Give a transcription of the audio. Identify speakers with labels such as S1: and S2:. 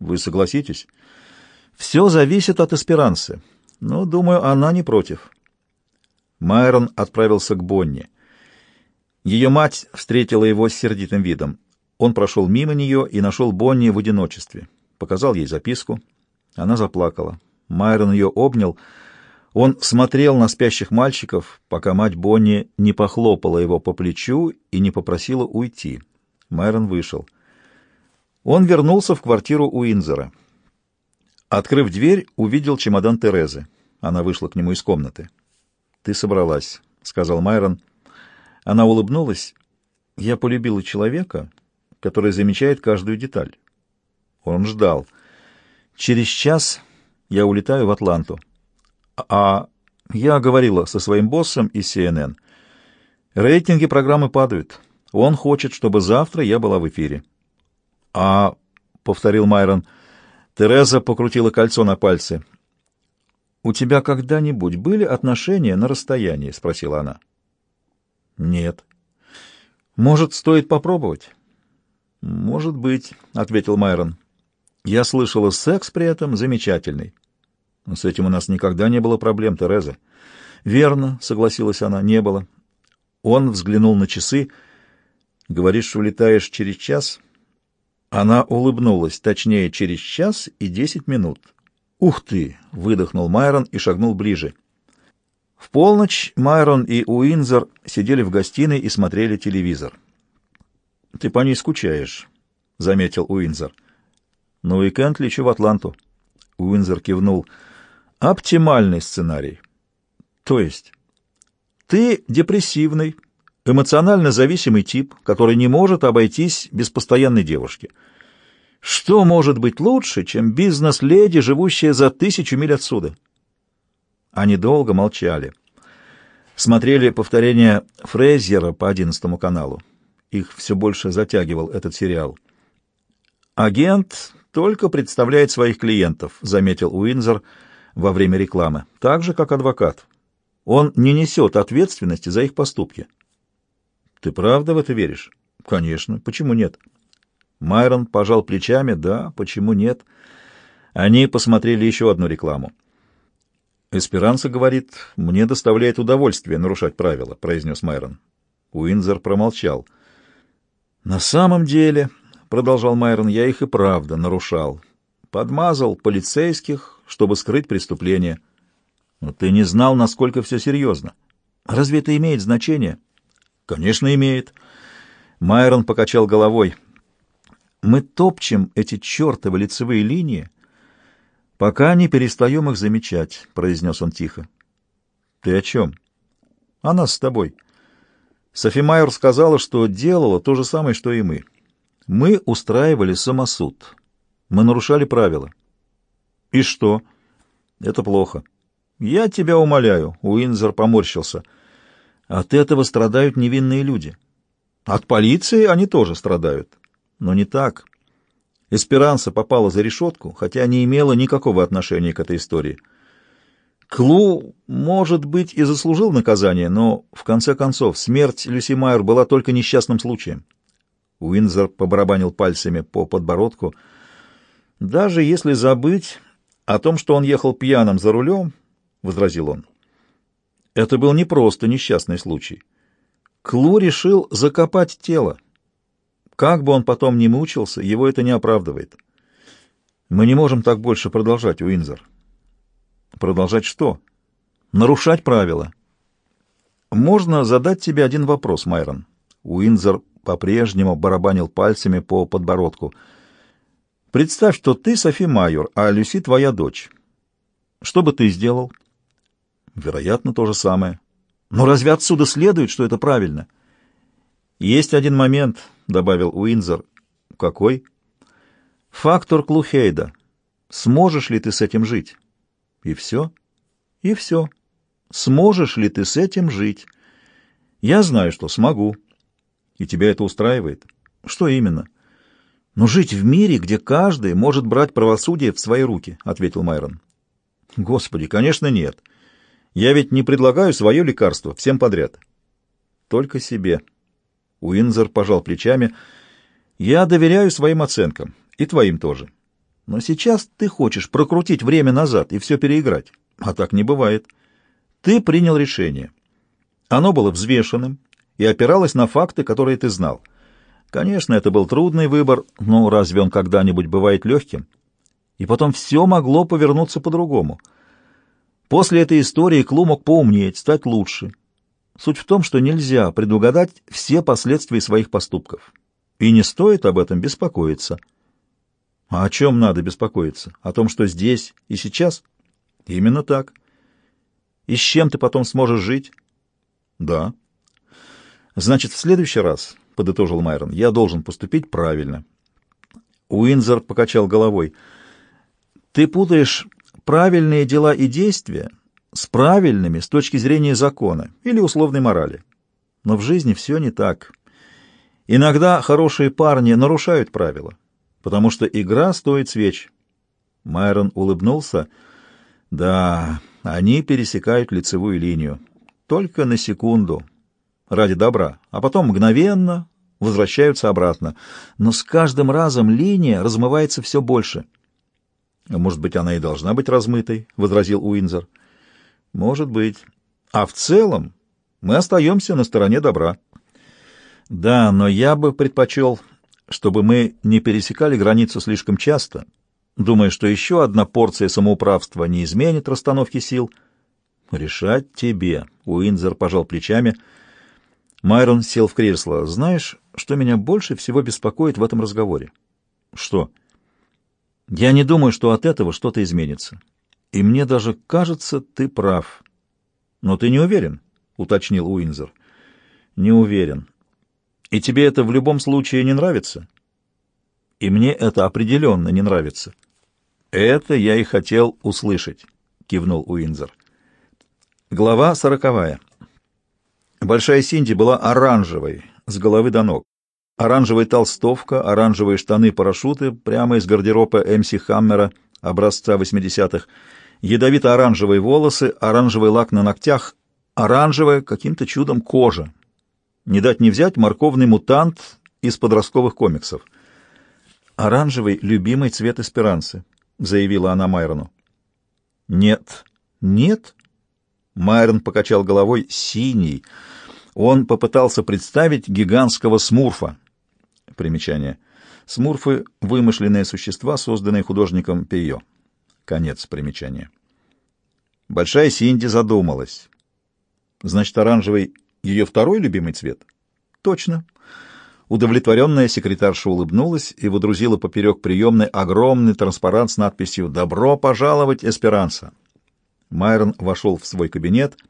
S1: Вы согласитесь? Все зависит от эсперанцы. Но, думаю, она не против. Майрон отправился к Бонни. Ее мать встретила его с сердитым видом. Он прошел мимо нее и нашел Бонни в одиночестве. Показал ей записку. Она заплакала. Майрон ее обнял. Он смотрел на спящих мальчиков, пока мать Бонни не похлопала его по плечу и не попросила уйти. Майрон вышел. Он вернулся в квартиру Уинзера. Открыв дверь, увидел чемодан Терезы. Она вышла к нему из комнаты. «Ты собралась», — сказал Майрон. Она улыбнулась. «Я полюбила человека, который замечает каждую деталь». Он ждал. «Через час я улетаю в Атланту. А я говорила со своим боссом из CNN. Рейтинги программы падают. Он хочет, чтобы завтра я была в эфире». «А...» — повторил Майрон. Тереза покрутила кольцо на пальце. «У тебя когда-нибудь были отношения на расстоянии?» — спросила она. «Нет». «Может, стоит попробовать?» «Может быть», — ответил Майрон. «Я слышала, секс при этом замечательный». «С этим у нас никогда не было проблем, Тереза». «Верно», — согласилась она, — «не было». Он взглянул на часы. «Говоришь, улетаешь через час?» Она улыбнулась, точнее, через час и десять минут. «Ух ты!» — выдохнул Майрон и шагнул ближе. В полночь Майрон и Уинзер сидели в гостиной и смотрели телевизор. «Ты по ней скучаешь», — заметил Уинзер. «На уикенд лечу в Атланту». Уинзер кивнул. «Оптимальный сценарий». «То есть?» «Ты депрессивный, эмоционально зависимый тип, который не может обойтись без постоянной девушки». Что может быть лучше, чем бизнес-леди, живущая за тысячу миль отсюда? Они долго молчали. Смотрели повторение Фрейзера по одиннадцатому каналу. Их все больше затягивал этот сериал. «Агент только представляет своих клиентов», — заметил Уинзер во время рекламы, так же, как адвокат. Он не несет ответственности за их поступки. «Ты правда в это веришь?» «Конечно. Почему нет?» Майрон пожал плечами. Да, почему нет? Они посмотрели еще одну рекламу. «Эсперанца говорит, мне доставляет удовольствие нарушать правила», — произнес Майрон. Уинзер промолчал. «На самом деле», — продолжал Майрон, — «я их и правда нарушал. Подмазал полицейских, чтобы скрыть преступление. Но ты не знал, насколько все серьезно. Разве это имеет значение?» «Конечно, имеет». Майрон покачал головой. Мы топчем эти чертовы лицевые линии, пока не перестаем их замечать, — произнес он тихо. — Ты о чем? — О нас с тобой. Софи Майер сказала, что делала то же самое, что и мы. Мы устраивали самосуд. Мы нарушали правила. — И что? — Это плохо. — Я тебя умоляю, — Уинзер поморщился. — От этого страдают невинные люди. От полиции они тоже страдают. Но не так. Эсперанса попала за решетку, хотя не имела никакого отношения к этой истории. Клу, может быть, и заслужил наказание, но, в конце концов, смерть Люси Майер была только несчастным случаем. Уинзер побарабанил пальцами по подбородку. «Даже если забыть о том, что он ехал пьяным за рулем, — возразил он, — это был не просто несчастный случай. Клу решил закопать тело. Как бы он потом ни мучился, его это не оправдывает. Мы не можем так больше продолжать, Уинзер. Продолжать что? Нарушать правила. Можно задать тебе один вопрос, Майрон. Уинзер по-прежнему барабанил пальцами по подбородку. Представь, что ты Софи Майор, а Люси твоя дочь. Что бы ты сделал? Вероятно, то же самое. Но разве отсюда следует, что это правильно? Есть один момент, — добавил Уинзер. «Какой?» «Фактор Клухейда. Сможешь ли ты с этим жить?» «И все?» «И все. Сможешь ли ты с этим жить?» «Я знаю, что смогу. И тебя это устраивает?» «Что именно?» «Но жить в мире, где каждый может брать правосудие в свои руки», — ответил Майрон. «Господи, конечно, нет. Я ведь не предлагаю свое лекарство всем подряд. Только себе». Уинзер пожал плечами. «Я доверяю своим оценкам, и твоим тоже. Но сейчас ты хочешь прокрутить время назад и все переиграть. А так не бывает. Ты принял решение. Оно было взвешенным и опиралось на факты, которые ты знал. Конечно, это был трудный выбор, но разве он когда-нибудь бывает легким? И потом все могло повернуться по-другому. После этой истории Клу мог поумнеть, стать лучше. Суть в том, что нельзя предугадать все последствия своих поступков. И не стоит об этом беспокоиться. А о чем надо беспокоиться? О том, что здесь и сейчас? Именно так. И с чем ты потом сможешь жить? Да. Значит, в следующий раз, — подытожил Майрон, — я должен поступить правильно. Уинзер покачал головой. Ты путаешь правильные дела и действия с правильными с точки зрения закона или условной морали. Но в жизни все не так. Иногда хорошие парни нарушают правила, потому что игра стоит свеч. Майрон улыбнулся. Да, они пересекают лицевую линию. Только на секунду. Ради добра. А потом мгновенно возвращаются обратно. Но с каждым разом линия размывается все больше. «Может быть, она и должна быть размытой», — возразил Уинзер. «Может быть. А в целом мы остаемся на стороне добра». Да, но я бы предпочел, чтобы мы не пересекали границу слишком часто, думая, что еще одна порция самоуправства не изменит расстановки сил. Решать тебе, Уинзер пожал плечами. Майрон сел в кресло. Знаешь, что меня больше всего беспокоит в этом разговоре? Что? Я не думаю, что от этого что-то изменится. И мне даже кажется, ты прав. Но ты не уверен, уточнил Уинзер. Не уверен. И тебе это в любом случае не нравится? И мне это определенно не нравится. Это я и хотел услышать, кивнул Уинзер. Глава сороковая. Большая Синди была оранжевой, с головы до ног. Оранжевая толстовка, оранжевые штаны-парашюты прямо из гардероба МС Хаммера образца 80-х, ядовито-оранжевые волосы, оранжевый лак на ногтях, оранжевая каким-то чудом кожа, не дать не взять морковный мутант из подростковых комиксов. «Оранжевый — любимый цвет эсперанцы», — заявила она Майрону. «Нет». «Нет?» Майрон покачал головой. «Синий». Он попытался представить гигантского смурфа. Примечание. Смурфы — вымышленные существа, созданные художником Пейо. Конец примечания. Большая Синди задумалась. Значит, оранжевый ее второй любимый цвет? Точно. Удовлетворенная секретарша улыбнулась и водрузила поперек приемной огромный транспарант с надписью «Добро пожаловать, Эсперанса». Майрон вошел в свой кабинет —